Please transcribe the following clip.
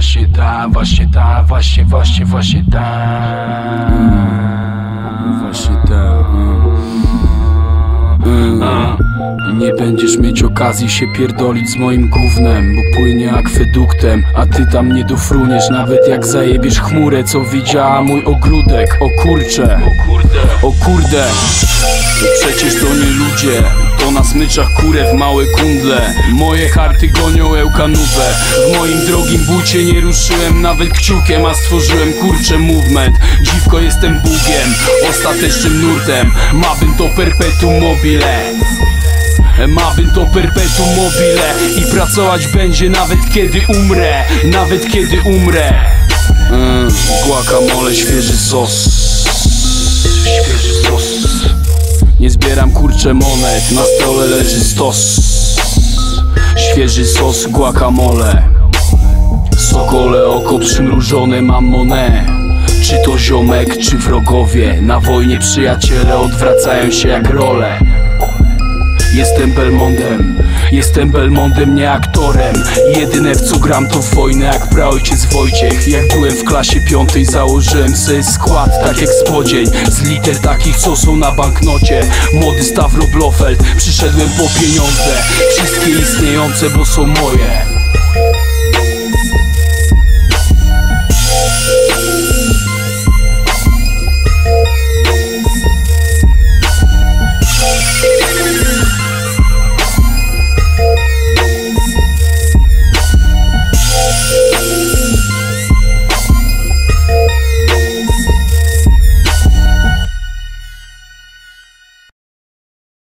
właśnie ta, właśnie ta, właśnie, właśnie, właśnie ta. Właśnie tak. mm. Nie będziesz mieć okazji się pierdolić z moim gównem Bo płynie akweduktem A ty tam nie dofruniesz Nawet jak zajebiesz chmurę Co widziała mój ogródek. O kurcze. O kurde. Przecież to nie ludzie Na smyczach kurew małe kundle. Moje harty gonią ełkanówę. W moim drogim bucie nie ruszyłem nawet kciukiem A stworzyłem kurcze movement. Dziwko jestem Bugiem Ostatecznym nurtem. Mabym to perpetuum mobile. Mabym to perpetuum mobile. I pracować będzie nawet kiedy umrę. Nawet kiedy umrę. Mm, Guacamole, świeży sos Nie zbieram kurcze monet. Na stole leży stos. Świeży sos, guacamole. Sokole oko przymrużone mam monę Czy to ziomek, czy wrogowie. Na wojnie przyjaciele odwracają się jak role Jestem Belmondem, jestem Belmondem, nie aktorem. Jedyne w co gram to wojnę jak praojciec Wojciech. Jak byłem w klasie piątej założyłem sobie skład tak jak spodzień. Z liter takich co są na banknocie. Młody Stavro Blofeld, przyszedłem po pieniądze. Wszystkie istniejące, bo są moje